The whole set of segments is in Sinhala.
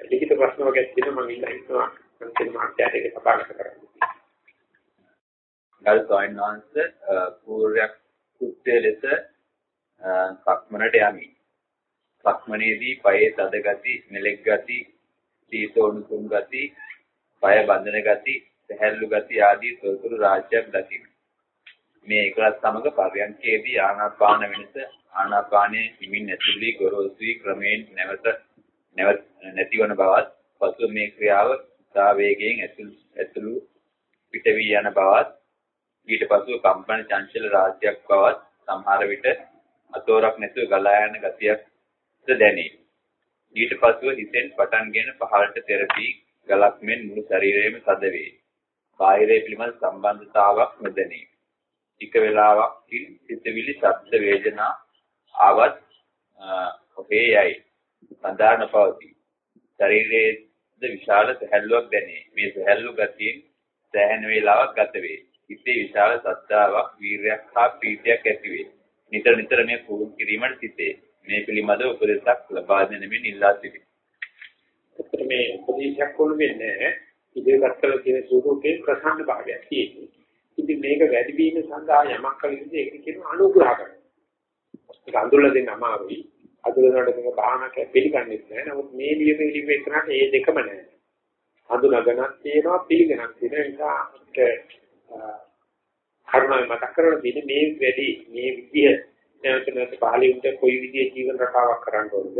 ලිඛිත ප්‍රශ්න වගේ තියෙනවා මම ඉල්ලා හිටනවා මම කියන මාත්‍යාට ඒක සභාගත කරන්න. ගල් ස්වාමීන් වහන්සේ පූර්වයක් කෘත්‍ය ලෙස සක්මනට යමි. සක්මනේදී පයේ තද ගති, මෙලෙක් ගති, සීතෝණුතුම් ගති, පය බඳින ගති, සැහැල්ලු ගති ආදී තොරතුරු රාජ්‍යයක් දකිමි. මේ එකලස් සමග පර්යන්කේදී ආනාපාන වෙනස ආනාපානයේ හිමින් ඇතුළේ ගොරෝසුයි ක්‍රමයෙන් නැවත නැවත නැතිවන බවත් පසු මේ ක්‍රියාව සා වේගයෙන් ඇතුළු පිටවී යන බවත් ඊට පසුව කම්පන චංචල රාජ්‍යයක් බවත් සමහර විට අතෝරක් නැතුව ගලා යන ගතියක්ද දැනේ. ඊට පසුව හිතෙන් පටන්ගෙන පහළට තෙරපී ගලක් මෙන් මුළු ශරීරයම තද වේ. බාහිරය පිළිබඳ සම්බන්ධතාවක් නොදැනේ. ටික වේලාවක් සිතවිලි ශබ්ද වේදනා ආවත් ඔහේ යයි. සඳහන් පවතී. ශරීරයේ විශාල සැහැල්ලුවක් දැනේ. මේ සැහැල්ලු ගතියෙන් සෑහෙන වේලාවක් ගත වේ. හිතේ විශාල සත්‍යාවක්, වීරයක් හා ප්‍රීතියක් ඇති වේ. නිතර නිතර මේ පුරුදු කිරීමට සිටේ. මේ පිළිබඳව උපදේශක් ලබා දෙන මෙන් ඉල්ලා සිටිමි. මේ උපදේශයක් වුණ වෙන්නේ ඉදිරියට කරලා තියෙන ස්වරූපේ ප්‍රසන්න භාවයක් තියෙන්නේ. ඉතින් මේක වැඩි වීම සඳහා යමක් කළ යුතුද ඒක කියන අනුග්‍රහ කරනවා. ඒක අඳුරලා දෙන්න අමාරුයි. අඳුරනකොට මේක භාවනාවක් පිළිගන්නේ නැහැ. නමුත් මේ ලියපෙ ලියපෙ කරාට ඒ දෙකම නැහැ. අඳුනගනක් තියෙනවා පිළිගනක් තියෙනවා. ඒ නිසා කර්මය මතක කරගෙන තියෙන්නේ මේ වැඩි මේ විදිය නැවත නැවත පහළින්ට කොයි විදිහේ ජීවන රටාවක් කරන්න ඕනද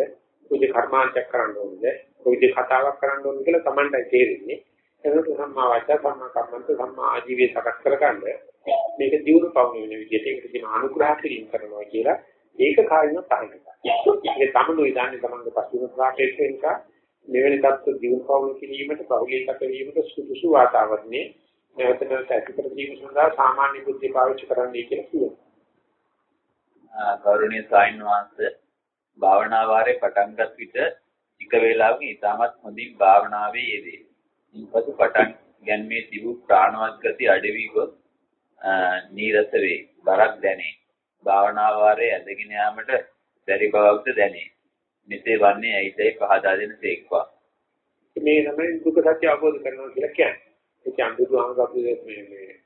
කොයි කර්මාන්තයක් කරන්න ඕනද කොයි විදිහේ කතාවක් කරන්න ඕනද කියලා Tamanටයි තේරෙන්නේ එතකොට සම්මා වාචා සම්මා කර්මන්ත සම්මා ආජීවය සකස් කරගන්න මේක දියුණු පවුන වෙන විදිහට ඒකට කියන අනුග්‍රහ කිරීම කරනවා කියලා ඒක කායින තරකට ඒක තමනුයි දන්නේ තමන්ගේ පසුබිම ප්‍රාපේක්ෂ නිසා මෙවැනි தත්ත්ව දියුණු පවුන කිරීමට බහුලීකත වීමට සුදුසු වාතාවරණයේ නැවත නැවත ඇති කර ගැනීම සඳහා සාමාන්‍ය බුද්ධිය පාවිච්චි කරන්නයි කියලා කියනවා. ගෞරවනීය සායින් වහන්සේ භාවනා වාරේ පටන්ගත් විට ටික වේලාවකින් ඊටමත් හොඳින් භාවනාවේ යෙදේ. ඉන්පසු පටන් ගැන්මේ තිබූ ප්‍රාණවත් ගති අඩවි ගොස් නීරස වේ. බරක් දැනේ. භාවනා වාරේ ඇදගෙන යාමට බැරි බවක්ද දැනේ. මෙසේ වන්නේ ඇයිදයි පහදා දෙන තේක්වා. මේ තමයි දුක සත්‍ය අවබෝධ කරනවා කියලා කියන්නේ. ඒ කියන්නේ බුදුහාමුදුරුවෝ මේ මේ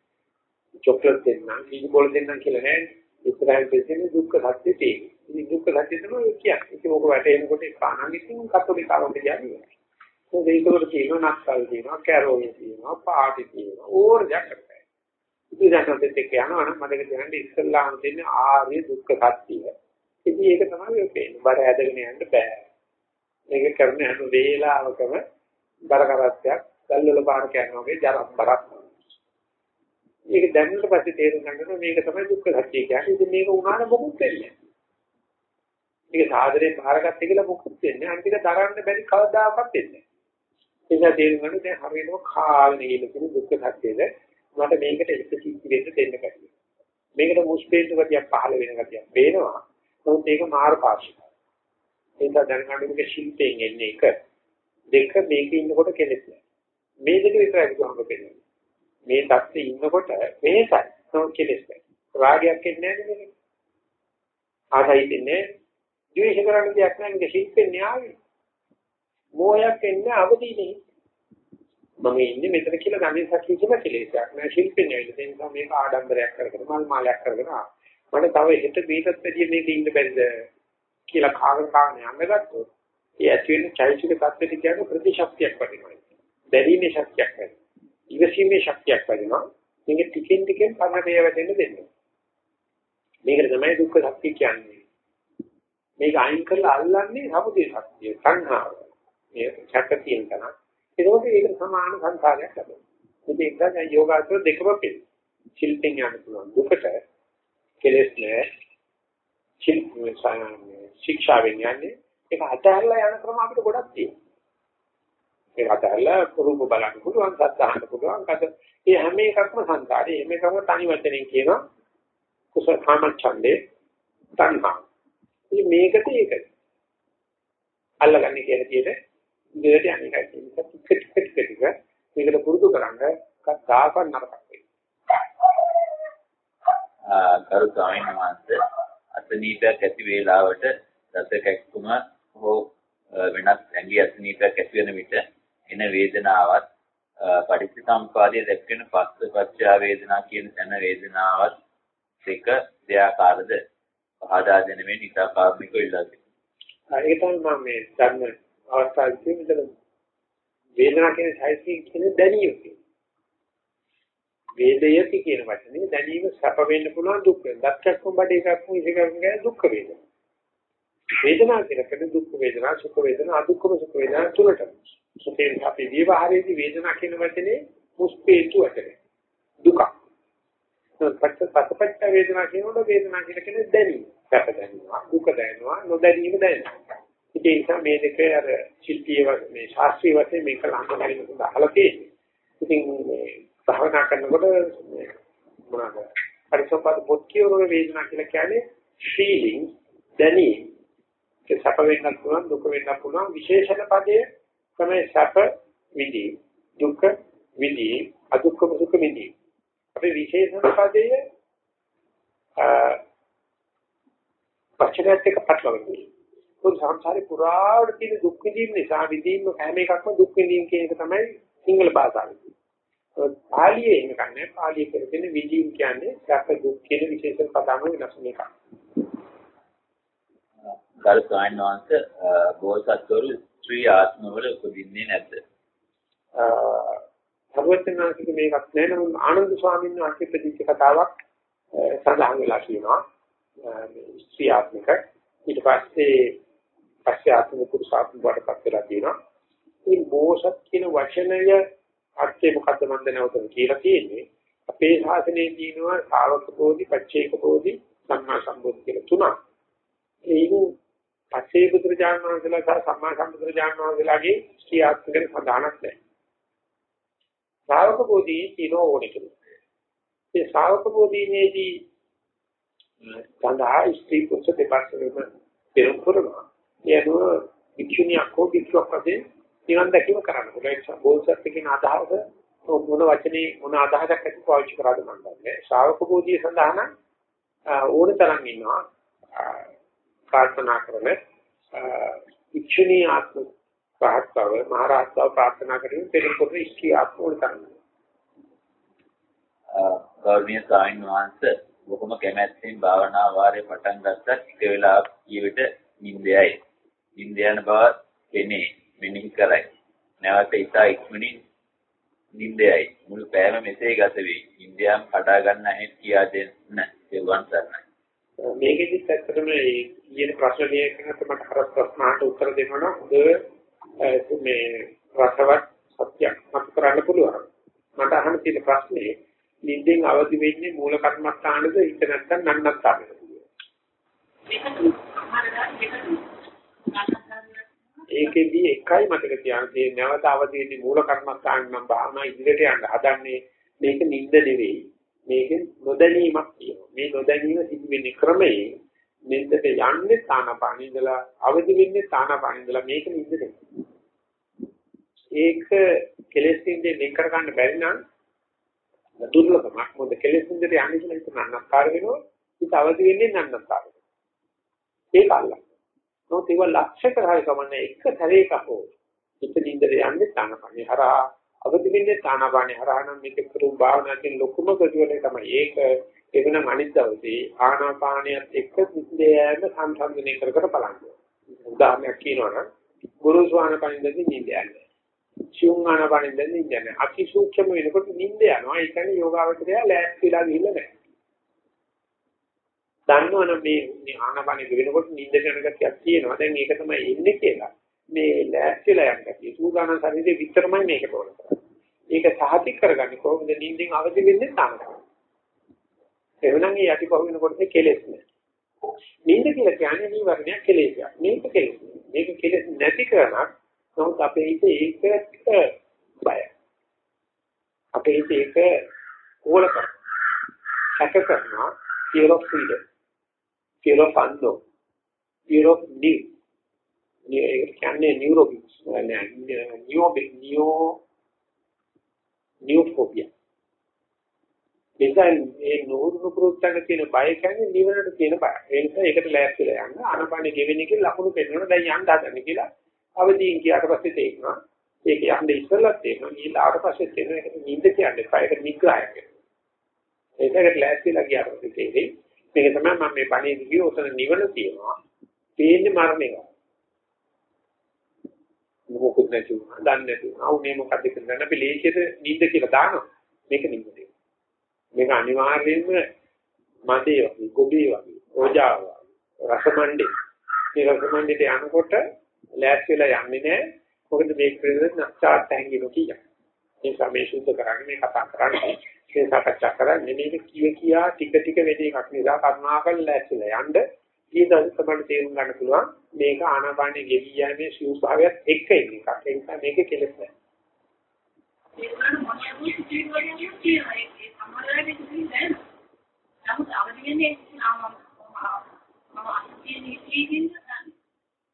චොක්ලට් දෙන්නම්, කීකි බෝල දෙන්නම් කියලා නෑ. ඉස්සරහින් දෙන්නේ දුක්ඛ සත්‍ය තියෙන්නේ. ඉතින් දුක්ඛ සත්‍ය තමයි කියන්නේ. ඉතින් ඕක වැටෙනකොට කාණන් ඉතින් කතෝලිකාවට කියන්නේ. ඒක ඒකවල තියෙනවා නක්කල් තියෙනවා, කැරෝල් තියෙනවා, පාටි තියෙනවා, ඕර ජකට. ඉතින් දැන් දෙත් එක්ක යනවා නම් මතක තියාගන්න ඉස්සල්ලාම දෙන්නේ ආර්ය දුක්ඛ සත්‍යය. ඉතින් ඒක තමයි ඔය පේන්නේ. බර ඇදගෙන යන්න බෑ. මේක කරන හැම වෙලාවකම බර කරත්තයක් ගල්වල පාර කරනවා වගේ ජරම් බරක්. මේක දැනුණට පස්සේ තේරුම් ගන්නවා මේක තමයි දුක්ඛ සත්‍ය කියන්නේ. ඉතින් මේක උනාන මොකුත් වෙන්නේ නැහැ. මේක සාදරේ බාරගත්තේ කියලා මොකුත් වෙන්නේ නැහැ. අනිත් දරන්න බැරි කවදාකවත් වෙන්නේ නැහැ. ඒක තේරුම් ගන්න දැන් හරියටම කාගෙන ඉන්න කියන දුක්ඛ සත්‍යද මට මේකට එක කිසි දෙන්න දෙන්න බැහැ. මේකට මුස්පේන්තු ගතියක් පහළ වෙන ගතියක් පේනවා. නමුත් ඒක මාර පාක්ෂිකයි. ඒක දැනගන්න මේක ශිල්පයෙන් එන්නේ එක. දෙක මේක ඉන්නකොට කෙලෙස් නෑ. මේ දෙක විතරයි බුදුහාම කියන්නේ. මේ தත්ත්වයේ ඉන්නකොට මේසයි. නෝ කෙලෙස් නෑ. රාගයක් එන්නේ නෑනේ මේක. ආසයි දෙන්නේ ද්වේෂ කරන්න දෙයක් නෑ මේක ශිල්පෙන් න්යායයි. මෝහයක් එන්නේ අවදීනේ. මම ඉන්නේ මෙතන කියලා ගන්නේ සත්‍ය කියන කෙලෙසයක් නෑ ශිල්පෙන් න්යායයි. ඒ නිසා මේක ආඩම්බරයක් කරගෙන මල් මාලයක් කරගෙන මට තව හෙට මේකත් වැඩිය මේක ඉන්න බැරිද කියලා කාගෙන කාගෙන යන්න ගත්තොත් ඒ ඇති වෙන චෛතසික தත්ත්වෙට කියන්නේ ප්‍රතිශක්තියක් වටිනවා. දැරීමේ ශක්තියක් වෙනවා. ඉවසීමේ ශක්තියක් වෙනවා. මේක ටිකෙන් ටිකෙන් පරණේ වැදෙන්න දෙන්න. මේකට තමයි දුක්ඛ සත්‍ය කියන්නේ. මේක අයින් කරලා අල්ලන්නේ සමුදේ ශක්තිය, සංහාව. මේ චක්කතියෙන් තමයි. ඒකෝට ඒක සමාන සංඛාරයක් ලැබෙනවා. මේක එක්කම යෝගාචර දෙකම පිළ. ශිල්පෙන් යන්න පුළුවන්. දුකට කෙලෙස් නෑ. ශික්ෂාවෙන් යන්නේ ඒක අතහැරලා යන ක්‍රම අපිට ගොඩක් තියෙනවා. ඒක අතහැරලා රූප බලන්න පුළුවන්, සත්‍යහන්න පුළුවන්. කත ඒ හැම එකක්ම සංකාරේ. හැම එකම තනි වචනෙන් කියනවා කුසල කාමච්ඡන්දේ තණ්හා. ඉතින් මේකට ඒකයි. අල්ලගන්නේ කියන විදිහට ඉඳලා යන්නේ එකයි. ටික ටික ටික ටික මේකට පුරුදු කරන්න කතාවක් නරකක් කරු ස්වාමීන් වහන්සේ අසනීපයක් ඇති වේලාවට රස කැක්කුම හෝ වෙනත් ඇඟි අසනීපයක් ඇති වෙන විට එන වේදනාවත් පටිච්චසමුපාදයේ දැක්වෙන පස්ස පච්චා වේදනා කියන තැන වේදනාවත් දෙක දෙආකාරද පහදා දෙනෙමින් ඉතා කාර්මිකව ඉල්ලා සිටිනවා. ඒක තමයි මම මේ ධර්ම අවස්ථාවේදී මෙතන වේදනා කියන සයිසින් කියන දැනියු වේදයති කියන වචනේ දැනීම සැප වෙන්න පුළුවන් දුක් වෙන. දක්ෂකම් බඩ එකක් මොකද කියන්නේ දුක් වේදනා. වේදනා කියනකොට දුක් වේදනා සුඛ වේදනා අදුක්ඛම සුඛ වේදනා තුනට. සුඛේ අපි විවහාරයේදී වේදනා කියන වචනේ මුස්පේතු වචනේ. දුක. පස්සපච්ච වේදනා කියනකොට වේදනා කියන කෙනේ දැනීම. සැප දැනෙනවා, දුක දැනෙනවා, නොදැනීම දැනෙනවා. ඒ නිසා මේ දෙක අර ශිල්පීය මේ ශාස්ත්‍රීය වශයෙන් මේක ලංකාවෙම අහලා තියෙන්නේ. ඉතින් මේ භාවනා කරනකොට මොනවාද? පරිසම්පාද පොත් කියවන වේදනා කියලා කියන්නේ feeling දැනීම. ඒ සැප වෙන්නත් පුළුවන්, දුක වෙන්නත් පුළුවන් විශේෂණ පදයේ තමයි සැප විඳි, දුක විඳි, අදුක්කම සුඛ විඳි. අපි විශේෂණ පදයේ පච්චරයත් එක්ක පටලවන්නේ. පොදු සංසාරේ පුරාවට තියෙන දුක් විඳීම නිසා විඳීම හැම එකක්ම දුක් විඳීම කියන එක තමයි සිංහල භාෂාවේ. පාලියේ එන්න කන්නේ පාලියේ කරගෙන විඳීම කියන්නේ සැප දුක් කියන විශේෂ පදම වෙනස් එකක්. ගරු ස්වාමීන් බෝසත්වරු ත්‍රි ආත්මවල උපදින්නේ නැද්ද? සර්වඥාන්සික මේකක් නෑ නමුත් ආනන්ද ස්වාමීන් වහන්සේ ප්‍රතිච කතාවක් සඳහන් වෙලා තියෙනවා. මේ ස්ත්‍රී ආත්මික ඊට පස්සේ පස්සේ ආත්ම පුරුෂාත්ම වඩපත් වෙලා තියෙනවා. මේ බෝසත් කියන වචනය අර්ථය මොකද්ද මන්ද නැවතම කියලා තියෙන්නේ. අපේ ශාසනයේ තියෙනවා ශාවක බෝධි, පච්චේක බෝධි, සම්මා සම්බුද්ධ කියලා තුනක්. ඒකු පස්සේ බුදුරජාණන් වහන්සේලා සහ සම්මා සම්බුදුරජාණන් වහන්සේලාගේ ක්‍රියාත්මකව සඳහනක් නැහැ. ශාවක බෝධි කියන ඕනේ කියලා. ඒ ශාවක බෝධිනේදී සඳහා ස්ත්‍රී පුරුෂ දෙපැත්තෙම පෙරම් කරනවා. එයනුව වික්ෂුණියක් හෝ වික්ෂුවක් වශයෙන් නිවන් දැකීම කරන්න. ඒක බෝසත් කියන අදහස මොන වචනේ මොන අදහසක් ඇති පාවිච්චි කරාද මම දන්නේ. ශ්‍රාවක බෝධිය සඳහා නම් ඕන තරම් ඉන්නවා. ප්‍රාර්ථනා කරන ඉක්ෂණී ආත්ම ප්‍රාර්ථනාව මහරහතව ප්‍රාර්ථනා කරමින් පෙරකොට ඉස්කී ආත්ම ඕන තරම්. ගෞරවනීය සායින් වහන්සේ බොහොම කැමැත්තෙන් භාවනා වාරේ පටන් ගත්තත් එක වෙලාවක් ජීවිත නිින්දයයි. නිින්ද යන බව එනේ. මෙනෙහි කරයි. නැවත ඉතා ඉක්මනින් නිින්දයයි. මුළු පෑම මෙසේ ගත වේ. නිින්දයන් කඩා ගන්න හැටි කියා දෙන්න දෙවන් සරණයි. මේකෙදිත් ඇත්තටම ඊයේ ප්‍රශ්න දෙකකට මට අර ප්‍රශ්නකට උත්තර දෙනවා හොඳ මේ රසවත් සත්‍යයක් මත කරන්න පුළුවන්. මට අහන්න තියෙන ප්‍රශ්නේ නිින්දෙන් අවදි වෙන්නේ මූල කර්මස්ථානද හිත නැත්තම් නන්නත්තානද? ඒකෙදි එකයි මතක තියාගන්න නැවත අවදි වෙන්නේ මූල කර්මස්ථාන නම් භාවනා ඉදිරියට යන්න. හදන්නේ මේක නිින්ද නෙවෙයි. මේක නොදැනීමක් කියනවා මේ නොදැනීම සිදු වෙන්නේ ක්‍රමයේ නිින්දට යන්නේ තානපාන ඉඳලා අවදි වෙන්නේ තානපාන ඉඳලා මේක නිින්ද නෙවෙයි ඒක කෙලෙස් නිින්දේ වෙන් කර ගන්න බැරි නම් දුර්ලභමක්. මොකද කෙලෙස් නිින්දට යන්නේ කියලා හිතන අන්නකාර වෙනවා. ඒක අවදි වෙන්නේ නන්නකාර ඒක අල්ලන්න. නමුත් ඒව ලක්ෂ කරහයි කමන්නේ එක සැරේක හෝ හිත නින්දට යන්නේ තානපණි හරහා. අවදි වෙන්නේ තානපණි හරහා නම් මේක කරුම් භාවනාවේ ලොකුම ප්‍රතිවලේ තමයි ඒක. එවනම් අනිත් දවසේ ආනාපානියත් එක්ක නින්දයම සංසන්දනය කර කර බලන්න. උදාහරණයක් කියනවනම් ගුරු ස්වාමීන් නින්ද යන්නේ. සියුම් ආනාපානෙන් නින්ද යන්නේ. අති සූක්ෂම වෙනකොට නින්ද යනවා. ඒ කියන්නේ යෝගාවචරය ලෑස්තිලා ගිහිල්ලා නැහැ. දන්නවනම් මේ ආනපනෙ වෙනකොට නිින්ද යන ගතියක් තියෙනවා. දැන් ඒක තමයි ඉන්නේ කියලා. මේ ලෑස්තිලා යන ගතිය. සූදානම් ශරීරේ විතරමයි මේක තෝරන කරන්නේ. ඒක සහතික කරගන්නේ කොහොමද නිින්දෙන් අවදි වෙන්නේ තාමයි. එවනම් මේ යටිපහුව වෙනකොට කෙලෙස් නෑ. නිින්ද කියලා කියන්නේ නීවරණයක් කෙලෙසයක්. මේක කෙලෙස්. මේක කෙලෙස් නැති කරනක් නමුත් අපේ හිතේ ඒකට බය. අපේ හිතේ ඒක ඕල කරනවා. සැක කරනවා. fear of freedom. fear of unknown fear of new ඒක කියන්නේ නියුරොබික්ස් කියන්නේ නියෝබික් නියෝ නියෝෆෝබියා එතන මේ නෝරු ප්‍රොත්තන තියෙන බය කියන්නේ නිවනට තියෙන බය. ඒ නිසා ඒකට ලෑස්ති වෙලා යන්න. අනපනෙ ගෙවෙන එකේ ලකුණු පෙන්නන දැන් යන්න හදන කියලා අවදීන් කියාට පස්සේ තේරෙනවා. ඒක යන්න ඉස්සෙල්ලත් තේරෙනවා. ඊළාට පස්සේ තේරෙන එක නිින්ද කියන්නේ කායක නිග්‍රහයක්. ඒකට ලෑස්තිලා ගියාට පස්සේ තේරෙයි. මේක තමයි මම මේ බණේ දිගේ උතන නිවන තියෙනවා. පේන්නේ මරණය. මොකොත් නැති වුණා දන්නේ නැති වුණා. උනේ මොකද්ද කියලා අපි ලේසියට නිින්ද කියලා දානවා. මේක නිින්ද මේක අනිවාර්යයෙන්ම මදේ වගේ ගොබේ වගේ ඕජාව රසමණ්ඩේ. මේ රසමණ්ඩේට යනකොට ලෑස්තිලා යන්නේ නැහැ. මොකද මේක පිළිබඳව නැස්චාත් හැංගිනු කිය. මේ සමේ සුද්ධ කරන්නේ මේ කතා කරන්නේ මේ සාකච්ඡා කරන්නේ මේක කිය කියා ටික ටික වෙදී එකක් නිසා කරුණාකර ලෑස්තිලා යන්න ඊට තමයි තේරුම් ගන්න පුළුවන් මේක ආනාපානෙ ගෙවි යන්නේ සිව් භාවයත් එක්ක ඉන්න එකක්. ඒ නිසා මේක කෙලෙස් නැහැ.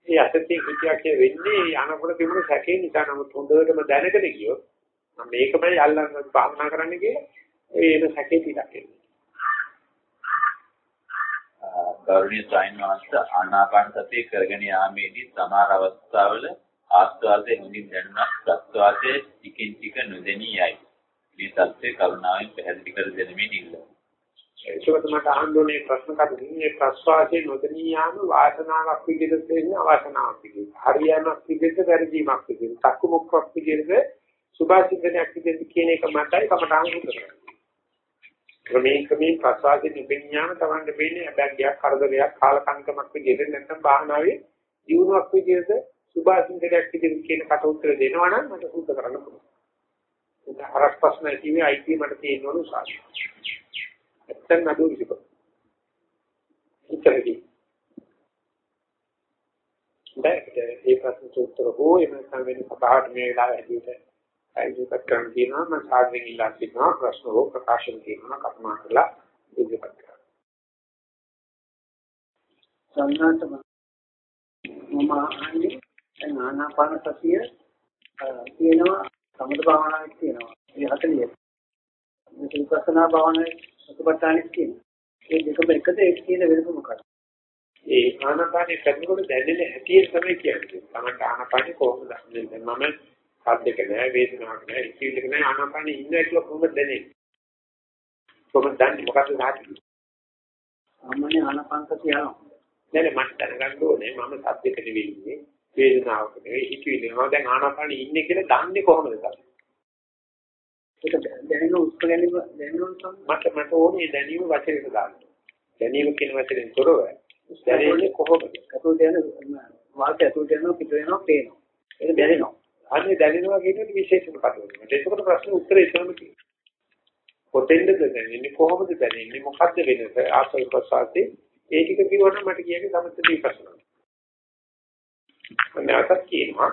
ඒ අසතිය කියා වෙන්නේ යනකොට තිබුණු සැකේ නිසා නමුත් හොඳටම දැනගෙන ගියොත් මම මේකමයි අල්ලන්න භාවනා කරන්න කියලා ඒ එන සැකේ ටිකක් එන්නේ. ගෞරවනීය සායනවාස්ත ආනාපාන සතිය කරගෙන යාමේදී සමහර අවස්ථාවල ආස්වාදයේ හොඳින් දැනුණා ප්‍රස්වාදයේ ටිකින් ටික නොදෙනී යයි. මේ தත්ත්වය කරුණාවෙන් පැහැදිලි කර දෙනෙමින් ඉල්ලනවා. ඒකත් මට අහන්නේ ප්‍රශ්න කරුනේ ප්‍රස්වාදයේ නොදෙනී යාම වාසනාවක් විදිහට තේන්නේ අවාසනාවක් විදිහට. හරියමක් විදිහට වැරදීමක් විදිහට. තක්කමුක්කක් විදිහට සුභාසින්දනයක් විදිහට කියන එක මතයි කමටහන් උදේ. ක්‍රමයෙන් ක්‍රමයෙන් ප්‍රසාදේ නිපෙන්ඥාන තමන්ට වෙන්නේ අබැග්යක් කරදරයක් කාලකංකමක් විදිහට නැත්නම් භාවනාවේ දියුණුවක් විදිහට සුභාසින්දනයක් විදිහට කියන කට උත්තර දෙනවා නම් මට සුද්ධ කරන්න පුළුවන්. ඒක හරස් ප්‍රශ්න ඇතිවේ අයිති මට තියෙනවලු සාධු. නැත්නම් නඩු විසිකෝ. ඉතරදී. දැන් ඒ ප්‍රශ්න උත්තර හෝ එම සංවෙන්න සභාවට මේ වෙලාව ඇතුළත ඉදිරිපත් කරන්න තියෙනවා මම සාධනෙන් ඉල්ලා සිටිනවා ප්‍රශ්න හෝ ප්‍රකාශන තියෙනවා කරුණා කරලා ඉදිරිපත් කරන්න. සම්මාතම මම අහන්නේ ආනාපාන සතිය තියෙනවා සමත භාවනාවක් තියෙනවා. ඒ 40. මේක විපස්සනා භාවනාවේ සතිපට්ඨානෙත් තියෙනවා. ඒ දෙකම එකද ඒක කියන වෙනම මොකක්ද? ඒ ආනාපානේ කරනකොට දැනෙන හැටි තමයි කියන්නේ. තමයි ආනාපානේ කොහොමද මම සද්දක නෑ වේදනාවක් නෑ ඉතිවිලක නෑ ආනාපානෙ ඉන්න කියලා කොහොමද දැනෙන්නේ? කොහොමද දන්නේ? මොකක්ද සාහිත්‍ය සාමාන්‍ය ආනාපානසතිය යනවා නෑ මම දැනගන්න ඕනේ. මම සද්දක නෙවෙයි ඉන්නේ වේදනාවක් නෙවෙයි ඉතිවිලක නෑ. දැන් ආනාපානෙ ඉන්නේ කියලා දන්නේ කොහොමද තමයි ඒක දැනෙන උත්ප ගැනීම දැනෙන මට මට ඕනේ දැනීම වචනෙට දාන්න. දැනීම කියන වචනෙන් තොරව දැනෙන්නේ කොහොමද? අතෝ දැන වාක්‍ය අතෝ දැනන පිට වෙනවා පේනවා. ඒක දැනෙනවා අනේ දැනෙනවා කියන එක විශේෂම කතාවක්. ඒකකට ප්‍රශ්න උත්තරේ එතනම තියෙනවා. කොතෙන්ද දැනෙන්නේ කොහොමද දැනෙන්නේ මොකද්ද වෙනස ආසල් ප්‍රසාරේ ඒ ටික කිව්වනම් මට කියන්නේ සමස්තී ප්‍රශ්න. මම අතක් කියනවා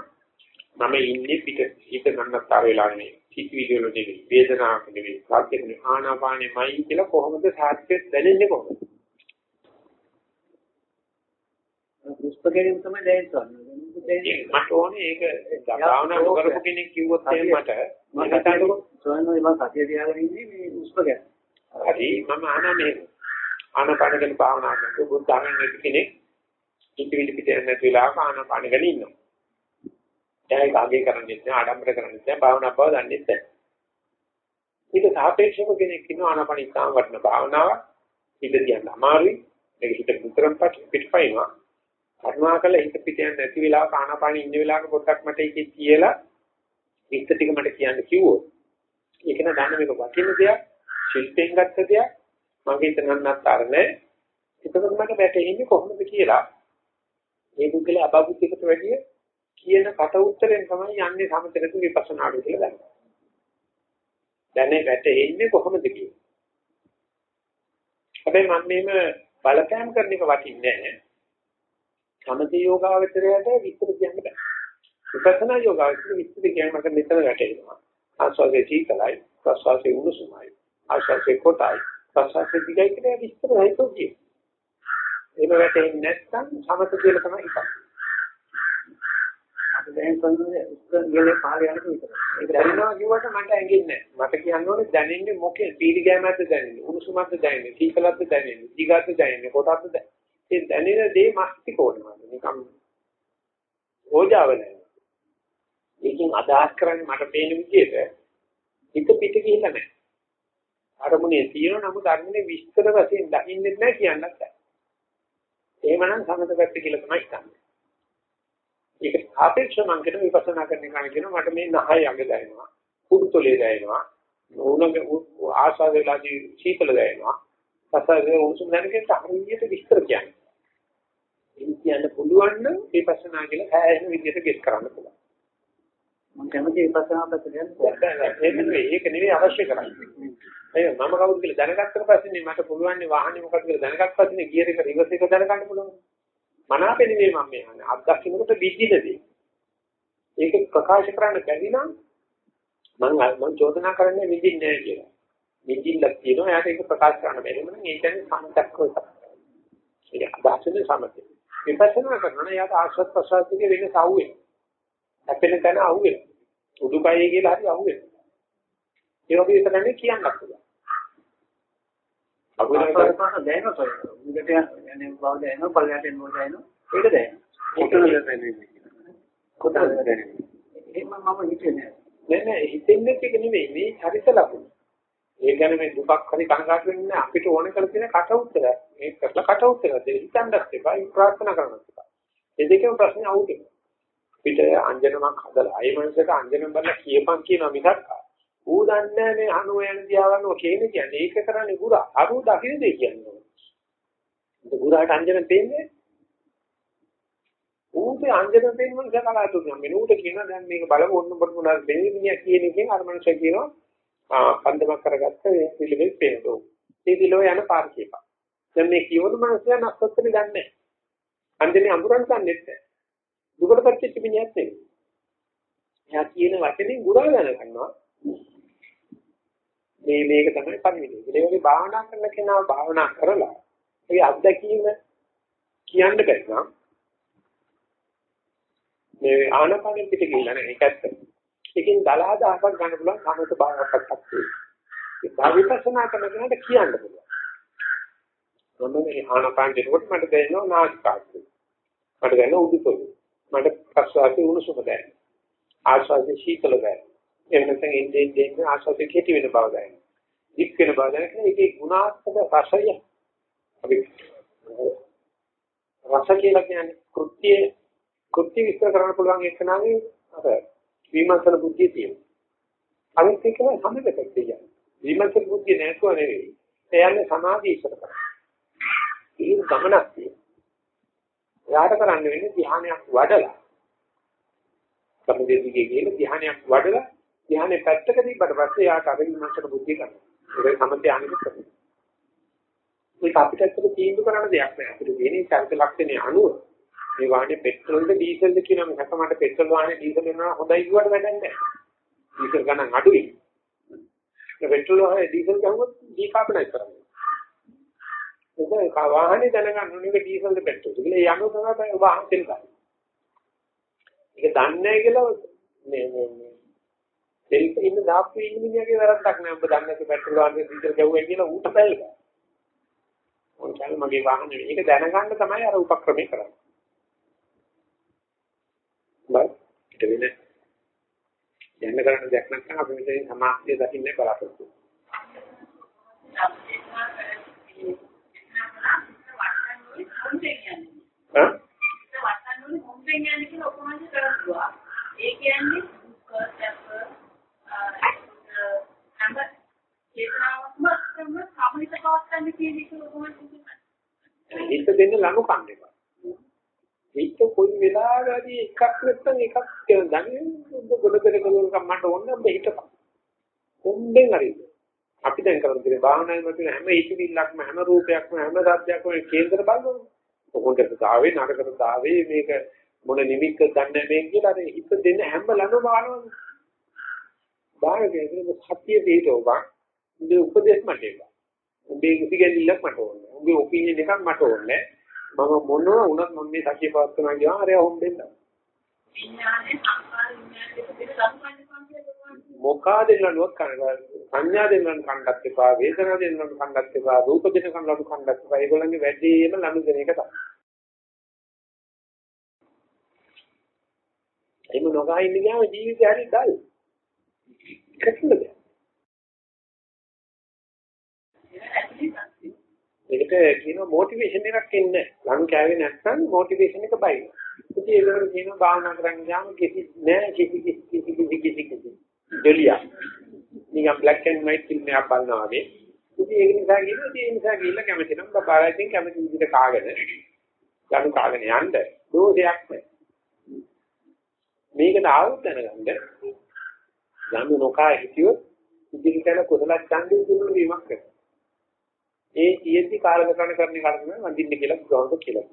මම ඉන්නේ පිට හිත නන්නතර වෙලා නෙවෙයි. හිත විදියල නෙවෙයි. වේදනාවක් නෙවෙයි. සාධ්‍යනේ ආනාපානෙමයි කියලා කොහොමද සාධ්‍ය දැනෙන්නේ කොහොමද? පුස්තකයෙන් තමයි දැනෙන්නේ. මට ඕනේ ඒක භාවනා නොකරපු කෙනෙක් කිව්වොත් එහෙම මට මම හිතන්නේ සෝයනෝ මම සතිය තියාගෙන ඉන්නේ මේ පුස්තකයෙන්. හරි මම ආනා මේ ආනාපානගෙන භාවනා කරනකොට බුද්ධාගම කෙනෙක් ඉතිවිලි පිටේ නැති වෙලාවක ආනාපානගෙන ඉන්නවා. දැන් ඒක අගේ කරන්නේ නැහැ ආඩම්බර කරන්නේ නැහැ භාවනා බව දන්නේ නැහැ. ඊට සාපේක්ෂව කෙනෙක් ඉන්නවා ආනාපාන ඉස්සාම වටන භාවනාව හිත තියන්න අමාරුයි. මේක හිත විතරක් පිටපයින්නවා. කරුණාකර හිත පිට යන නැති වෙලාවක ආනාපානෙ ඉන්න වෙලාවක පොඩ්ඩක් මට ඒකේ කියලා විස්තර ටික මට කියන්න කිව්වොත් ඒක න දන්න මේක වටින දෙයක් ශිල්පෙන් ගත්ත දෙයක් මගේ හිතනන්නත් අරනේ එතකොට මට වැටෙන්නේ කොහොමද කියලා? මේ දුකල අබබුද්ධිකට වැඩිය කියන කට උත්තරෙන් තමයි යන්නේ සමතලතු විපස්සනාට කියලා දන්නවා දැනේ වැටෙන්නේ කොහොමද කියලා. හැබැයි මම මේම බලපෑම් කරන එක වටින්නේ නැහැ සමථ යෝගාවචරයට විස්තර කියන්න බෑ. විපස්සනා යෝගාවචරයට විස්තර කියන්න මට මෙතන වැටෙනවා. ආස්වාදයේ සීතලයි, ප්‍රසවාසයේ උණුසුමයි, ආස්වාදයේ කොටයි, ප්‍රසවාසයේ දිගයි කියලා විස්තර හයිතෝ කියේ. එහෙම වැටෙන්නේ නැත්නම් සමථ කියලා තමයි හිතන්නේ. අපි දැන් කියන්නේ උත්තරගලේ පාරේ යනකොට විතරයි. ඒක දැනෙනවා කිව්වට මට ඇඟෙන්නේ නැහැ. මට කියන්න ඕනේ දැනෙන්නේ මොකේ පීඩිගෑමක්ද දැනෙන්නේ, උණුසුමක්ද දැනෙන්නේ, සීතලක්ද දැනෙන්නේ, දිගක්ද දැනෙන්නේ, කොටක්ද දැනෙන්නේ. ඒ දැනෙන දේ මස්තික ඕනේ නිකම් ඕජාව නැහැ. ඒකෙන් අදහස් කරන්නේ මට පේන විදිහට හිත පිට ගිහිල්ලා නැහැ. අරමුණේ තියෙන නමුත් අරමුණේ විස්තර වශයෙන් දකින්නේ නැහැ කියන්නත් බෑ. එහෙමනම් සමත පැත්ත කියලා තමයි හිතන්නේ. ඒක සාපේක්ෂව මම කියන විපස්සනා කරන කෙනා කියන මට මේ නහය අග දැනෙනවා. කුඩු තොලේ දැනෙනවා. ඕනගේ ආශාවෙලාදී සීතල දැනෙනවා. පසාවේ උණුසුම් දැනෙකට හරියට විස්තර කියන්නේ. ඒක කියන්න පුළුවන් නම් විපස්සනා කියලා හැයෙන විදිහට ගෙස් කරන්න පුළුවන්. මම කැමති විපස්සනා පැත්තට ඒක නෙවෙයි අවශ්‍ය කරන්නේ. ඒ මම කවුද කියලා දැනගත්තට පස්සේ මට පුළුවන් නේ වාහනේ මොකක්ද කියලා දැනගත්ත පස්සේ ගියර් එක රිවර්ස් එක දැනගන්න පුළුවන්. මනාපෙ නෙවෙයි මම මේ අහන්නේ. අත්දැකීමකට විදිහදී. ඒක ප්‍රකාශ කරන්න බැරි නම් මම මම චෝදනා කරන්නේ විදින්නේ නැහැ කියලා. විදින්නක් තියෙනවා. එයාට ඒක ප්‍රකාශ කරන්න බැරි නම් ඒ කියන්නේ සම්තක්කව තමයි. ඒක අදහසනේ සමතේ. විපස්සනා කරනවා එයාට ආශ්‍රත් ප්‍රසාදිකේ වෙන සාහුවේ. හැපෙන තැන අහුවේ. උඩුකයේ කියලා හරි අහුවේ. ඒ වගේ තමයි කියන්නත් පුළුවන්. අකුලට දැනෙනවා උඩට යන්නේ බව දැනෙනවා පල්ලයට එනවා දැනෙනවා ඒක දැනෙනවා කොතනද දැනෙන්නේ කොතනද දැනෙන්නේ එහෙම මම හිතන්නේ නෑ නෑ හිතෙන්නේ ඒක නෙමෙයි මේ චරිත ලකුණ ඒ කියන්නේ මේ දුකක් හරි කනගාටු වෙන්නේ අපිට ඕන කරලා තියෙන කට උත්තර මේ කරලා කට උත්තර දෙන්න හිතන්නත් එපා. ප්‍රාර්ථනා කරන්නත් එපා. ඒ දෙකම ප්‍රශ්නේ අවුත් අපිට අංජනමක් හදලා අය මනසට අංජනම් බලලා කියපන් කියන මිසක් ඌ දන්නේ මේ අණුව යන දියාවන ඔකේනේ කියන්නේ. ඒක කරන්නේ ගුරා. අරු දකින්න දෙය කියන්නේ. ඒක ගුරාට අංජන දෙන්නේ ඌට අංජන දෙන්න මොන සකලාතු කියන්නේ ඌට කියන දැන් මේක බලමු ඔන්න ඔබට මොනවද දෙන්නේ මිනිහා කියන එකෙන් අර මනුස්සය කියනවා ආ කන්දමක් කරගත්ත ඒ පිළිවෙල පේනෝ ඒ දිලෝ යන පාර කියපන්. දැන් මේ කියවන මනුස්සයා නැස්සොත්තනේ දන්නේ අංජනේ අඳුරන් දන්නේ නැහැ. දුකට පච්චිච්ච මිනිහක් නෙවෙයි එයා කියන වචනේ ගුරා දැනගන්නවා මේ මේක තමයි පරිවිදේ. ඒ වගේ භාවනා කරන කෙනා භාවනා කරලා ඒ අත්දැකීම කියන්න බැරි නම් මේ ආනපනෙ පිට ගිහිල්ලා නෑ ඒක ඇත්ත. ඒකෙන් දලහද අහක් ගන්න පුළුවන් සමත භාවනාවක් අත්දැකීම. ඒ භාවිපස්සනා කරන කෙනාට කියන්න පුළුවන්. මොන මේ ආනපන දෙනකොට මට දැනෙනවා නාසිකාග්‍රේ. මට දැනෙනවා උඩුතොලේ. මට ප්‍රස්වාසයේ උණුසුම දැනෙනවා. ආශ්වාසයේ සීතල දැනෙනවා. එහෙම නැත්නම් ඉන්නේ ඉන්නේ ආශ්වාසයේ කෙටි වෙන බව දැනෙනවා. දික් වෙන බව දැනෙනවා. ඒකේ ගුණාත්මක රසය අපි රස කියලා කියන්නේ කෘත්‍ය කෘත්‍ය විස්තර කරන්න පුළුවන් එක නම් අර විමර්ශන බුද්ධිය තියෙනවා. අනිත් එක තමයි සම්පූර්ණ කියන්නේ. විමර්ශන බුද්ධිය නැතුව නෙවෙයි. එයන්නේ සමාධිය ඉස්සර කරන්නේ. ඒ ගමනක් තියෙනවා. එයාට කරන්න වෙන්නේ ධ්‍යානයක් වඩලා සම්පූර්ණ දිගේ ධ්‍යානයක් වඩලා ධ්‍යානෙ පැත්තක තිබ්බට පස්සේ යාට අර විමර්ශන බුද්ධිය ගන්නවා. ඒක සමථය අනිත් කරනවා. මේක අපිට ඇත්තට තීන්දුව කරන්න දෙයක් නෑ. අපිට දෙන්නේ චරිත ලක්ෂණේ අනුව මේ වාහනේ පෙට්‍රෝල්ද ඩීසල්ද කියන මේක මට පෙට්‍රෝල් වාහනේ ඩීසල් වෙනවා හොඳයි කියවට වැඩක් නෑ. ඩීසල් ගණන් අඩුයි. ඒ පෙට්‍රෝල් වාහනේ ඩීසල් ගහුවොත් ඩීකාබනයිස් කරන්නේ. ඒක වාහනේ දැනගන්න ඕනේ මේක ඩීසල්ද පෙට්‍රෝල්ද කියලා. ඒ අනුව තමයි වාහන තෙල් ගන්න. ඒක දන්නේ නැහැ කියලා මේ මේ දෙල්ක ඉන්න දාපු ඉන්න මිනිහගේ වැරද්දක් නෑ. ඔබ දන්නේ නැති පෙට්‍රල් වාහනේ ඩීසල් ගැව්වයි කියලා ඌට බැලුව. ඔය කියන්නේ මගේ වාහනේ මේක දැනගන්න තමයි අර උපක්‍රමය කරන්නේ. ඊට වෙන යන්න කරන්න දෙයක් නැත්නම් අපි මෙතන සමාජය දකින්න බලාපොරොත්තු. ඒ කියන්නේ හැම චේතනාවක්ම සාමනික පවත්තන්නේ කියන එක. කොහොමද හිත දෙන්න ලනු කන්න එපා. හිත කොයි වෙලාවකදී එකක් නැත්නම් එකක් දන්නේ ගොඩ පෙර කලුරකම් මට ඕන ඔබ හිතපන්. හොම්බෙන් හරිද? අපි දැන් කරන දේ භාවනාවේ මත හැම ඉතිවිල්ලක්ම හැම රූපයක්ම හැම සත්‍යයක්ම කේන්දර බලනවා. ඔකට දාවේ නරකට දාවේ මේක මොන නිමිත්ත දන්නේ මේ කියලා අර හිත දෙන්න හැම ලනු බලනවා. බාහිර සත්‍ය දෙයටෝවා උඹේ උපදේශ මට ඒවා. උඹේ ඉතිගෙල්ලක් මට ඕනේ. උඹේ ඔපිනියන් එකක් මට ඕනේ. මම මොනවා වුණත් මම මේ සත්‍ය පවත්වනවා කියනවා අරයා හොම්බෙන්න. විඥානේ සංස්කාර විඥානේ මොකා දෙන්නවත් කනගා සංඥා දෙන්නන් කණ්ඩක් එපා වේදනා දෙන්නන් කණ්ඩක් එපා රූප දෙන්න කණ්ඩක් කණ්ඩක් එපා ඒගොල්ලන්ගේ වැඩිම ලනු දෙන එක තමයි එහෙම නොගා ඉන්න ගියාම ජීවිතය හරි දල්. කැටලද? ඒකට කියනවා මොටිවේෂන් එකක් එන්නේ. ලනු කෑවේ නැත්නම් මොටිවේෂන් එක බයි. ඉතින් ඒකට කියනවා භාවනා කරන්න ගියාම කිසි නෑ කිසි කිසි කිසි කිසි කිසි කිසි. දෙලියා. නිකන් black and white ෆිල්ම් එකක් බලනවා වගේ. ඉතින් ඒක නිසා කියනවා ඒ නිසා ගිහිල්ලා කැමති නම් බබාලා ඉතින් කැමති විදිහට කාගෙන ලනු කාගෙන යන්න දෝෂයක් නෑ. මේකට ආවොත් දැනගන්න යම් නොකා හිතියොත් ඉදිරි කල කුසල ඡන්දේ දුරු වීමක් කරනවා. ඒ තියෙද්දි කාලකරණ කරන්නේ කාලකරණ වඳින්න කියලා බුදුහාමුදුරුවෝ කියලා.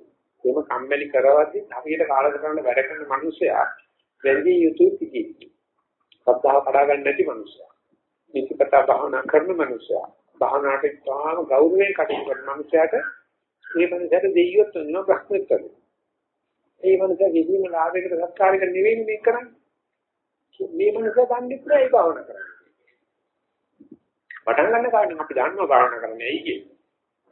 එහෙම කම්මැලි කරවද්දි හරියට කාලකරණ වැඩ කරන මිනිසයා වැඩි යුතු පිටි. සද්ධාව කඩා ගන්න නැති මිනිසයා. නිතිපතා භාවනා කරන මිනිසයා. භාවනාවට තාම ගෞරවයෙන් කටයුතු කරන මිනිසයාට මේ මිනිසයාට දෙයියොත් වෙනවා ප්‍රශ්නෙත් කරනවා. ඒ මිනිසා කිසිම ලාභයකට සත්කාරයකට නෙවෙයි මේක කරන්නේ. මේ මිනිසා දන්නේ නැහැ භාවනා කරන්නේ. පටන් ගන්න කාරණේ අපි දන්නවා භාවනා කරන්නේ ඇයි කියන්නේ.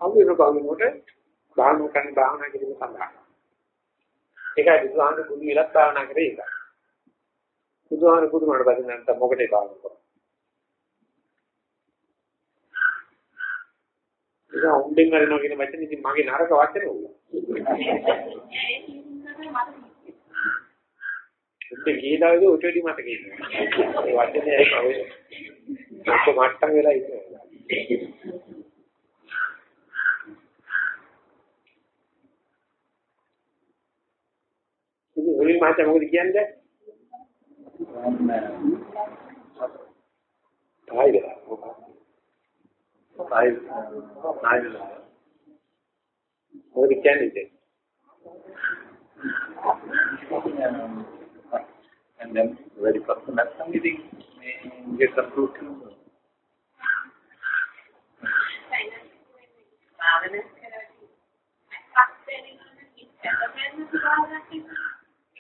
අවුල භාවනාවට භාවනා කරන භාවනා කිරීම සඳහා. ඒකයි බුදුහාමුදුරු කුණු විලක් භාවනා කරේ ඒක. බුදුහාමුදුරු පුදුමකට පස්සේ නැත්නම් මොකටද භාවනා කරන්නේ? ඒක උන්දෙන් කරනවා කියන වචනේ ඉතින් මගේ නරක වචන උන. උන්දෙන් ගිහිලාද උටෙඩි මට කියනවා. ඒ වචනේ ඒක ඔය ඔක්කො මට්ටම් වෙලා ඉන්නවා. ඉතින් හොරි මහත්තයා මොකද කියන්නේ? තායි වෙලා. තායි තායි වෙලා. මොකද කියන්නේ? and then very person නැත්නම් ඉතින් මේ get approved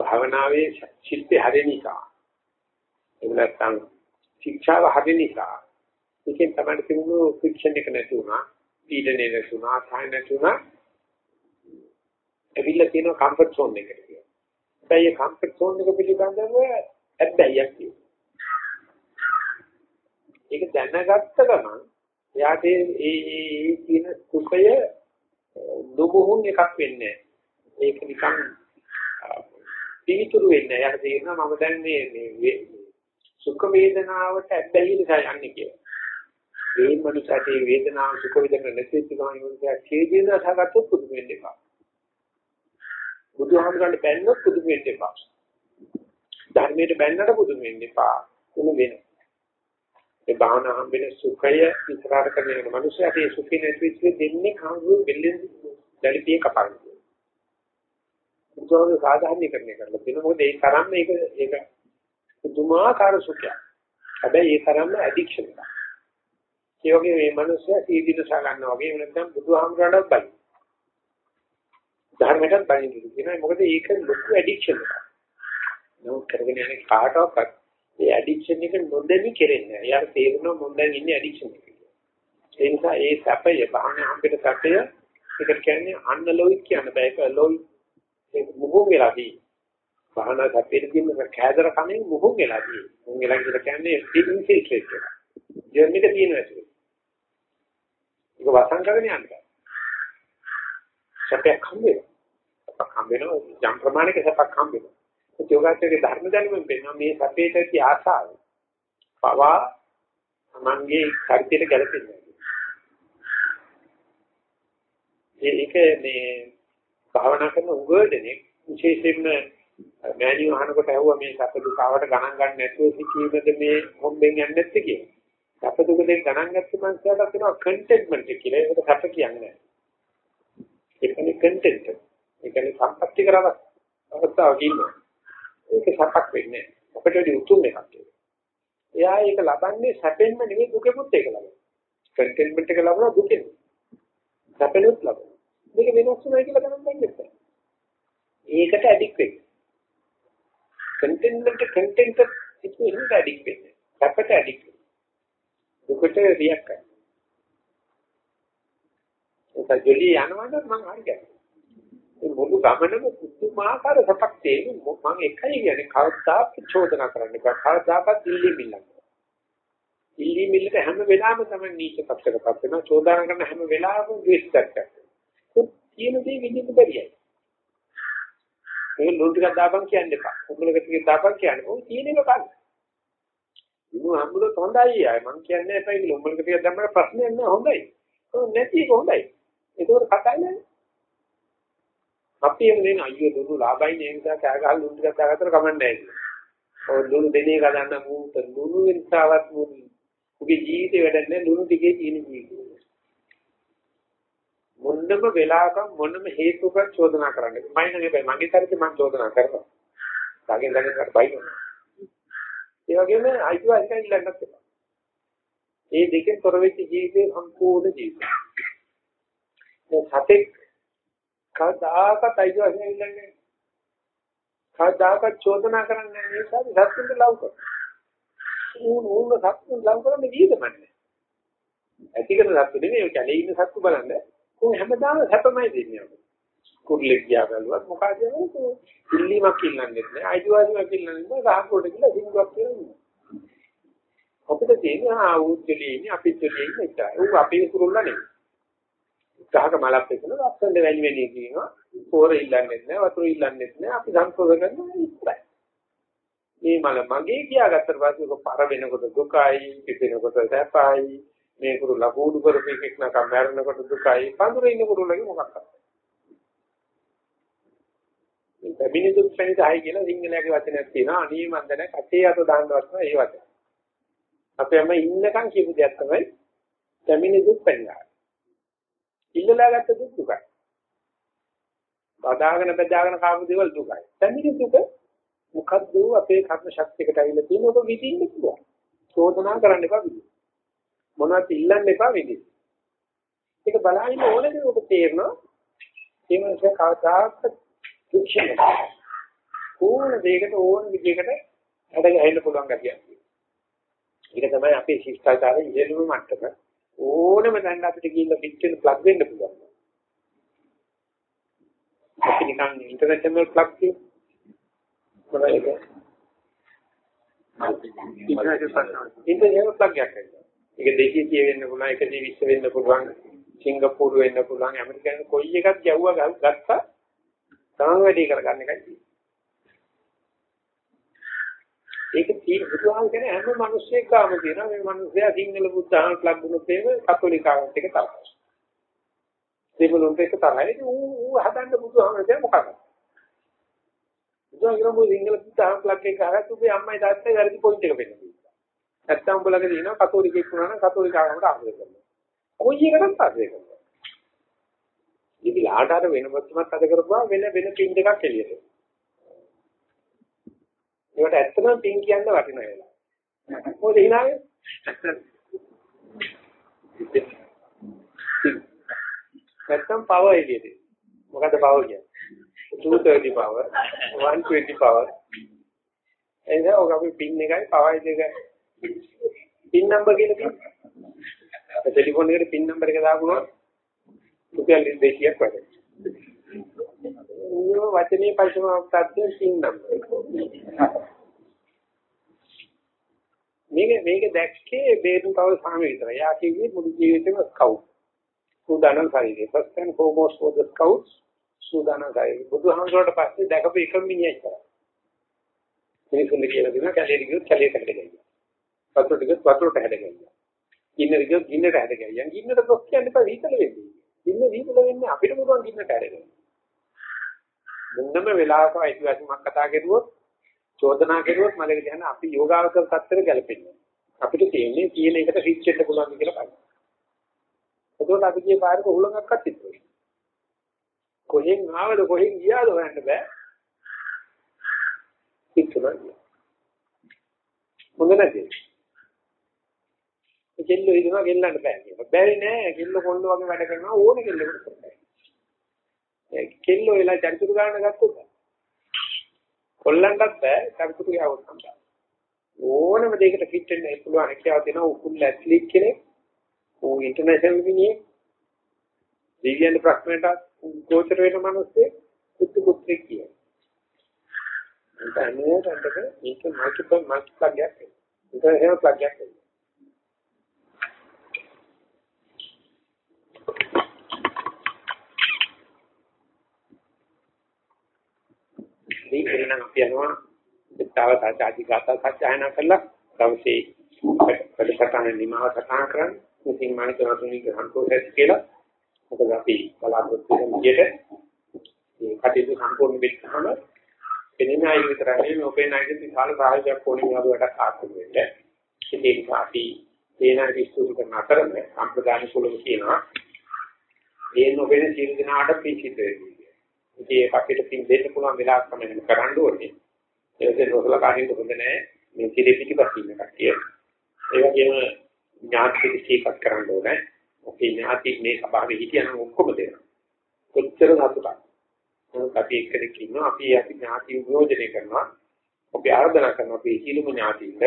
භාවනාවේ ශිල්පේ හරිය නිසා එහෙම නැත්නම් ශික්ෂාව හරිය නිසා ඒකෙන් තමයි තිබුණු ෆ්‍රික්ෂන් එක නැති වුණා පීඩනය නැති වුණා සාය නැති වුණා එවිල්ලා තියෙන කම්ෆර්ට් සෝන් එකට කියනවා. ඒ කම්ෆර්ට් සෝන් එක පිළිබඳව ඇබ්බැහියක් තියෙනවා. ඒක දැනගත්ත ගමන් එයාට ඒ ඒ කියන සුඛය දුබුහුන් එකක් වෙන්නේ ඒක නිකන් පිළිතුරු වෙන්නේ එයාට තේරෙනවා මම දැන් මේ මේ සුඛ වේදනාවට ඇබ්බැහි නිසා යන්නේ කියලා. ඒ මනුස්සයාට මේ වේදනාව සුඛ වේදනාව නැති ගමන් මොකද ඡේදයෙන් අසගතොත් පුදුම වෙන්න එපා. බුදුහාමුදුරන්ට බැන්නොත් පුදුම වෙන්න එපා. ධර්මයට බැන්නට පුදුම වෙන්න එපා. උණු වෙනවා. ඒ භාවනා හම්බෙන සුඛය විස්තර කරන එක මනුස්සයාට ඒ සුඛය නැති වෙච්ච දෙන්නේ කාගු බෙල්ලෙන් දැලිපිය කපන්නේ. බුදුහාමුදුර සාධාරණීකරණය කරලා තියෙනවා. මොකද ඒ තරම් මේක ඒක පුදුමාකාර සුඛයක්. හැබැයි ඒ තරම්ම ඇඩික්ෂන් එකක්. ඒ වගේ මේ මනුස්සයා සීදීනසා ගන්නවා වගේ නැත්නම් බුදුහාමුදුරණත් බයි. ධර්මයටත් බයි කියනවා. මොකද ඒක ලොකු ඇඩික්ෂන් එකක්. නමුත් කරගෙන යන කාටවත් ඒ ඇඩික්ෂන් එක නොදැනි කෙරෙන්නේ නැහැ. යාර තේරෙනවා මොන් දැන් ඉන්නේ ඇඩික්ෂන් එකේ. ඒ නිසා ඒ සැපය බාහනේ හම්බෙට සැපය ඒකට කියන්නේ අන්නලොයික් කියන බෑ. ඒක ලොයි ඒක මුහුම් වෙලාදී. බාහන සැපේ කියන කෑදර කමෙන් මුහුම් වෙලාදී. මුහුම් වෙලා කියලා කියන්නේ ඉන්ෆිල්ට්‍රේට් එක. ජර්නික තියෙන ඇතුලේ. ඒක වසන් කරගෙන යන්න බෑ. සැපයක් හම්බෙනවා. සැපක් හම්බෙනවා. යම් ප්‍රමාණයක සැපක් හම්බෙනවා. යෝගාචරයේ ධර්ම දැනුමෙන් පෙන්නන මේ සැපේට ඇති ආශාව පවා තමන්ගේ චරිතයට ගැලපෙන්නේ ඒක මේ භාවනා කරන උගඩනේ විශේෂයෙන්ම මෑණියෝ අහනකොට ඇහුවා මේ සැප දුකාවට ගණන් ගන්න නැතුව සිටීමද මේ හොම්බෙන් යන්නේ නැත්තේ කියලා. සැප දුක දෙක ගණන් ගත්ත මනසට කියනවා කන්ටෙන්ට්මන්ට් කියලා. ඒකට සැප කියන්නේ නැහැ. ඒකනේ කන්ටෙන්ට්. ඒකනේ සම්පත්‍ති කරවක් අවස්ථාවක් ඉන්නවා. ඒක සපක් වෙන්නේ අපිට වැඩි උතුම් එකක් ඒක. එයා ඒක ලබන්නේ සැපෙන්ම නෙවෙයි දුකෙමුත් ඒක ලබනවා. කන්ටේන්මන්ට් එක ලබනවා දුකෙන්. සැපෙනුත් ලබනවා. මේක වෙනස් වෙනවා කියලා ගණන් ගන්න එපා. ඒකට ඇඩික් වෙන්න. කන්ටේන්මන්ට් කන්ටෙන්ට් සිචුේෂන්ට ඇඩික් වෙන්න. සැපට ඇඩික් වෙන්න. දුකට රියැක්ට් කරන්න. ඒක ජොලි යනවනම් මම හරි ගන්නවා. මේ මුළු ගමනම පුදුමාකාර සපක් තියෙන මම එකයි කියන්නේ කවදාත් චෝදනා කරන්න එපා. කවදාකවත් දිල්ලි මිල්ලන්න. දිල්ලි මිල්ලට හැම වෙලාවෙම තමයි නීච පක්ෂකපත් වෙනවා. චෝදනා කරන හැම වෙලාවෙම ද්වේෂ කරනවා. කියන දේ විඳින්න බැරියයි. ඒක ලුණු ටිකක් දාපන් කියන්න එපා. උඹලක ටිකක් දාපන් කියන්න. ඔය තියෙන එක කන්න. ඉන්නු හම්බුනොත් හොඳයි ආයි මං කියන්නේ එපා කියලා උඹලක ටිකක් දැම්මම ප්‍රශ්නයක් නෑ හොඳයි. ඔව් නැති එක හොඳයි. ඒකවල කතා නෑ. අපි එන්නේ නේ අයියෝ දුන්නු ලාභයි නේ නිසා කෑ ගහලා දුන්නු ටිකක් දාගත්තට කමන්නේ නැහැ. ඔය දුන්නු දෙනේ ගන්න මූත දුන්නු වෙනසාවත් මූ උගේ ජීවිතේ වැඩන්නේ දුන්නු ටිකේ තියෙන ජීවිතේ. මොන්නම වෙලාවක මොනම හේතුක චෝදනා කරන්නේ. මම නෙවෙයි මගේ තරකේ මම චෝදනා කරනවා. ඩගෙන් ඩගෙන් කර බයිනවා. ඒ වගේම අයිතිවාසිකම් ඉල්ලන්නත් එපා. මේ දෙකෙන් තොර වෙච්ච ජීවිතේ සම්පූර්ණ ජීවිතය. මේ සතෙක් කවදාකවත් අයිතිවාසිකම් ඉල්ලන්නේ නැහැ. කවදාකවත් චෝදනා කරන්නේ නැහැ. ඒ නිසා සත්තුන්ට ලව් කරනවා. ඌන් ඌන් සත්තුන් ලව් කරන්නේ විදමන්නේ. ඇතිකරන සත්තු නෙමෙයි ඔය කැලේ ඉන්න සත්තු බලන්න. ඌ හැමදාම සැපමයි දෙන්නේ. කුරුල්ලෙක් ගියා බැලුවත් මොකද කියන්නේ? ඉල්ලීමක් ඉල්ලන්නේ නැහැ. අයිතිවාසිකමක් ඉල්ලන්නේ නැහැ. ගහකොඩ කියලා සිංගුවක් කියලා ඉන්නවා. අපිට තියෙන ආ උද්දලේ ඉන්නේ අපිත් දෙලේ ඉන්නේ ඉතයි. ඌ අපේ කුරුල්ලා නෙමෙයි. ගහක මලක් පෙකන ලස්සන වැලි වෙලී කියනවා පොර ඉල්ලන්නේ නැහැ වතුර ඉල්ලන්නේ නැහැ අපි සංකෝධ කරනවා ඉස්සරයි මේ මල මගේ කියාගත්තට පස්සේ ඔක පර වෙනකොට දුකයි පිපෙනකොට සැපයි මේ කුරු ලබුඩු කරපු එකක් නකම් මැරෙනකොට දුකයි පඳුරේ ඉන්න කුරුලගේ මොකක්ද මේ පැමිණි දුක් සහිතයි කියලා සිංහලයේ වචනයක් තියෙනවා අනී මන්දන කටේ අත දාන්නවත් නෑ ඒ වචන අපේම ඉන්නකම් කියපු දෙයක් තමයි පැමිණි දුක් පෙන්නා ඉල්ලලා ගත්ත දුක් දුකයි. බදාගෙන බදාගෙන කාපු දේවල් දුකයි. පැමිණි දුක මොකද්ද අපේ කර්ම ශක්තියකට ඇවිල්ලා තියෙන ඔබ විඳින්න පුළුවන්. චෝදනා කරන්න එපා විඳින්න. මොනවද ඉල්ලන්න එපා විඳින්න. ඒක බලහින්න ඕනේ ඔබ තේරෙනවා. ඒ මොනස කවදාත් දුක්ෂණ. ඕන දෙයකට ඕන විදිහකට හැඩ ගැහෙන්න පුළුවන් ගතියක්. ඒක තමයි අපේ ශිෂ්ටාචාරයේ ඉහළම මට්ටම. ඕනම දැන් අපිට ගිහිල්ලා පිටින් ප්ලග් වෙන්න පුළුවන්. අපි නිකන් ඉන්ටර්නැෂනල් ප්ලග් කියන මොනවද ඒක? ඉන්ටර්නැෂනල් ප්ලග් එකක්. ඒක දෙකේ කිය වෙන්න පුළුවන්, එකදී විශ්ව වෙන්න පුළුවන්, සිංගප්පූරු වෙන්න පුළුවන්, ඇමරිකානු කොයි එකක් ගැව්වා ගත්තා තමන් වැඩි කරගන්න එකයි තියෙන්නේ. ඒක තියෙන බුදුහාම කියන්නේ හැම මිනිස්සෙක් ගාම තියෙනවා මේ මිනිස්සයා සිංහල බුද්ධහම ප්ලග් වුණොත් එහෙම කතෝලිකාවත් එක තරයි. දෙමළුන්ට එක තරයි. ඌ ඌ හදන්න බුදුහාම කියන්නේ මොකක්ද? බුදුහාම කියන සිංහල බුද්ධහම ප්ලග් එක ගහලා උඹේ අම්මයි තාත්තයි වැරදි පොයින්ට් එක පෙන්නනවා. නැත්තම් උඹලගේ දිනවා කතෝලිකෙක් වුණා නම් කතෝලිකාවකට ආශ්‍රය කරනවා. කොයි එකකටත් ආශ්‍රය කරනවා. ඉතින් ආඩාර වෙනමත්මත් අද කරපුවා වෙන වෙන පින් දෙකක් එළියට. ඒකට ඇත්තටම පින් කියන්න වටිනවා ඒලා. මොකද hinaවේ? නැත්තම් පවර් එළියට. මොකද පවර් කියන්නේ? 230 power 120 power එනිසා ඔක අපි පින් එකයි පවර් දෙක පින් නම්බර් කියලා තියෙනවා. ටෙලිෆෝන් එකට පින් නම්බර් එක දාපුවා රුපියල් 200ක් වැඩි. ඕන වචනේ පරිසමාප්තත්වයේ පින් නම්බර්. මේක මේක දැක්කේ බේරුම් කවල් සාම විතරයි. යා කිව්වේ මුළු ජීවිතේම ස්කවුට්. සූදානම් ශරීරය. first and foremost for the scouts සූදානම් ශරීරය. බුදුහාමුදුරට පස්සේ දැකපු එකම මිනිහයි කරා. මිනිසුන් කියලා දෙනවා කැලේට ගියොත් කැලේට හැදගන්නවා. වතුරට ගියොත් වතුරට හැදගන්නවා. ගින්නට ගියොත් ගින්නට හැදගන්නවා. ගින්නට කොස් කියන්නේ පස්සේ හිතල වෙන්නේ. ගින්න දීපල වෙන්නේ අපිට පුළුවන් ගින්නට හැදගන්න. මොන්නම වෙලාවක අයිතිවාසිකමක් කතා කරුවොත් චෝදනා කරුවොත් මලක කියන අපි යෝගාවචර තත්ත්වෙට ගැලපෙන්නේ. අපිට තියෙන්නේ කියන එකට ෆික්ස් වෙන්න පුළුවන් කියලා බලන්න. එතකොට අපි කියේ පාරක උලඟක්වත් තිබුණේ. කොහෙන් ආවද කොහෙන් ගියාද හොයන්න බෑ. පිටුනවා. හොඳ නැති. කෙල්ල හිතනවා ගෙල්ලන්න බෑ කියලා. බැරි නෑ කෙල්ල කොල්ල වගේ වැඩ කරනවා ඕනේ කෙල්ලෙකුට කරන්න. ඒ කෙල්ල වෙලා චරිචුරු ගන්න ගත්තොත් කොල්ලන්ටත් බෑ චරිචුරු යවන්න බෑ. ඕනම දෙයකට ෆිට වෙන්න පුළුවන් හැකියාව තියෙනවා උකුල් ඇත්ලීට් කෙනෙක්. ඌ ඉන්ටර්නැෂනල් විනියේ දිව්‍යන් ප්‍රශ්නයට ගෝචර වෙන මිනිස්සේ පුතු පුත්‍රෙක් කියනවා. ඒක අනේ රටක මේක මල්ටිපල් මල්ටිපල් ගයක්. ඒක එහෙම ප්ලග් එකක්. ඉතින් එහෙනම් අපි යනවා තව සාචාදි ගාථා සත්‍යයනා කළා දවසේ වැඩසටහන නිමාව සටහන් කරන්න ඉතින් මම හිතනවා තුනික සන්තෝෂයක් කියලා මොකද අපි බලාපොරොත්තු වෙන විදිහට මේ කටයුතු සම්පූර්ණ වෙච්චාම එනින අය විතරයි නෙමෙයි ඔබේ නැගිට විශාල සහයයක් ඕනේ වගේ වැඩක් ආරම්භ වෙන්න. ඉතින් ඒක අපි දේනා විශ්වාස කරන අතරම සම්ප්‍රදාන කුලම කියනවා මේ නොවන සියලු දෙනාට පිසිත වෙන්නේ. ඉතින් ඒක අපිට පින් දෙන්න පුළුවන් වෙලාවක් තමයි කරන්න ඕනේ. ඒකේ රොසල කාරින්ද හොඳ නැහැ. මේ කිරි පිටිපස්සින් එකක් කියන. ඒ වගේම ඥාති පිටිපත් කරන්න ඕනේ. ඔකේ ඥාති මේ සභාවේ හිටියනම් ඔක්කොම දෙනවා. කොච්චර සතුටක්. මොකද අපි එක්කෙනෙක් ඉන්නවා අපි අපි ඥාති නියෝජනය කරනවා. අපි ආරාධනා කරනවා අපි සියලුම ඥාතින්ට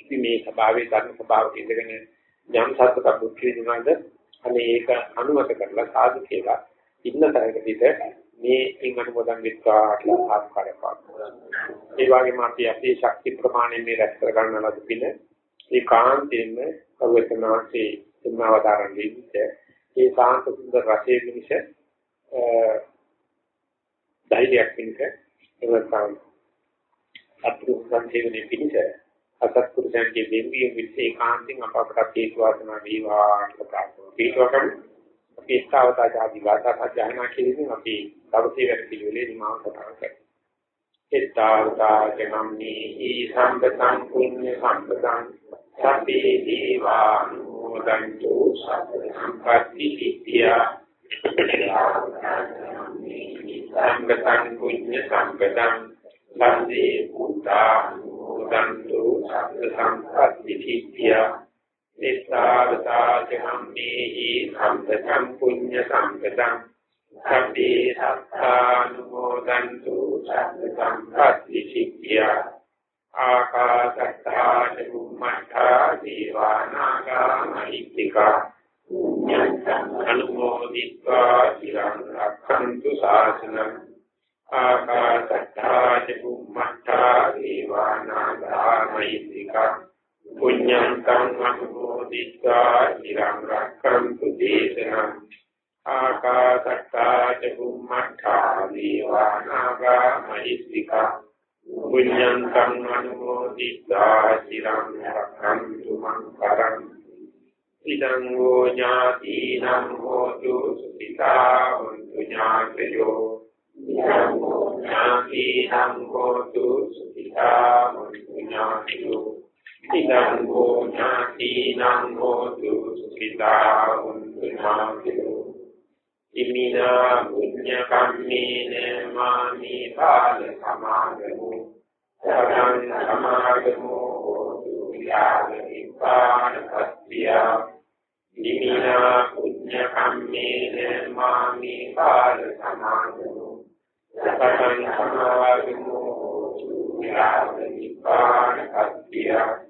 ඉති මේ සභාවේ ධර්ම සභාවක ඉඳගෙන යම් සත්‍යක බුද්ධ විදිනාද අනේ ඒක අනුමත කරලා සාදු කියලා ඉන්න තරකදීද මේ ඉන් අනුමෝදන් වෙත්වා කියලා ආස්කාරයක් පානවා. ඒ වගේම අපි අපේ ශක්ති ප්‍රමාණය මේ රැස් කර ගන්න ලද පින ඒ කාන්තෙන්න අවතනාසේ සම්මාවදාරන් දෙවිච්ච ඒ සාන්ත සුන්දර රසයේ මිනිස ධෛර්යයක් පිණිස එවතාව අතුරු සංජීවනයේ පිණිස අසත්පුරුෂයන්ගේ දෙවියන් විශ්ේ කාන්තින් අප අපට හේතු වාසනා වේවා කියලා ප්‍රාර්ථනා පිටවකම අපි ස්ථාවතා ආදී වාර්තා සජහනා කිරීමෙන් අපි දවසේ වැඩ පිළිවෙලේ නිමාව සටහන් කරනවා. ස්ථාවතා ජනම්නි සම්පතං පුඤ්ඤ සම්පතං සබ්බේ දීවා නුමෝදන්තු සබ්බ සම්පatti සිද්ධියා සම්පතං පුඤ්ඤ සම්පතං සබ්බේ බුද්ධා නුමෝදන්තු සබ්බ සම්පatti සිද්ධියා නිස්සාරතාච හම්මේහි සම්පතං පුඤ්ඤ සම්පතං සබ්බේ සත්තානුමෝදන්තු සබ්බ සම්පත්ති සිද්ධියා ආකාශත්තා චුම්මත්තා දීවානාගා මහිත්‍තිකා පුඤ්ඤං අනුමෝදිत्वा চিරං රක්ඛන්තු ශාසනං ආකාශත්තා චුම්මත්තා දීවානාගා මහිත්‍තිකා පුඤ්ඤං කං අනුමෝදිතා চিරං රක්ඛන්තු දේශනං. ආකාසත්තා ච බුම්මඨා දීවානාගා මහිත්‍තිකා පුඤ්ඤං කං අනුමෝදිතා চিරං රක්ඛන්තු මං කරං ඉදං වූ ඥාතිනම් හෝතු සුඛිතා වന്തു ඥාතයෝ. ඉදං වූ ඥාතිනම් හෝතු සුඛිතා වന്തു ඥාතයෝ. ඉදං වූ ඥාතිනම් හෝතු සුඛිතා වന്തു ඥාතයෝ ඉමිනා පුඤ්ඤ කම්මේන මාමි බාල සමාගමු සරං සමාගමු හෝතු යාව නිපාන පත්‍තිය ඉමිනා පුඤ්ඤ කම්මේන මාමි බාල සමාගමු සරං සමාගමු හෝතු යාව නිපාන පත්‍තිය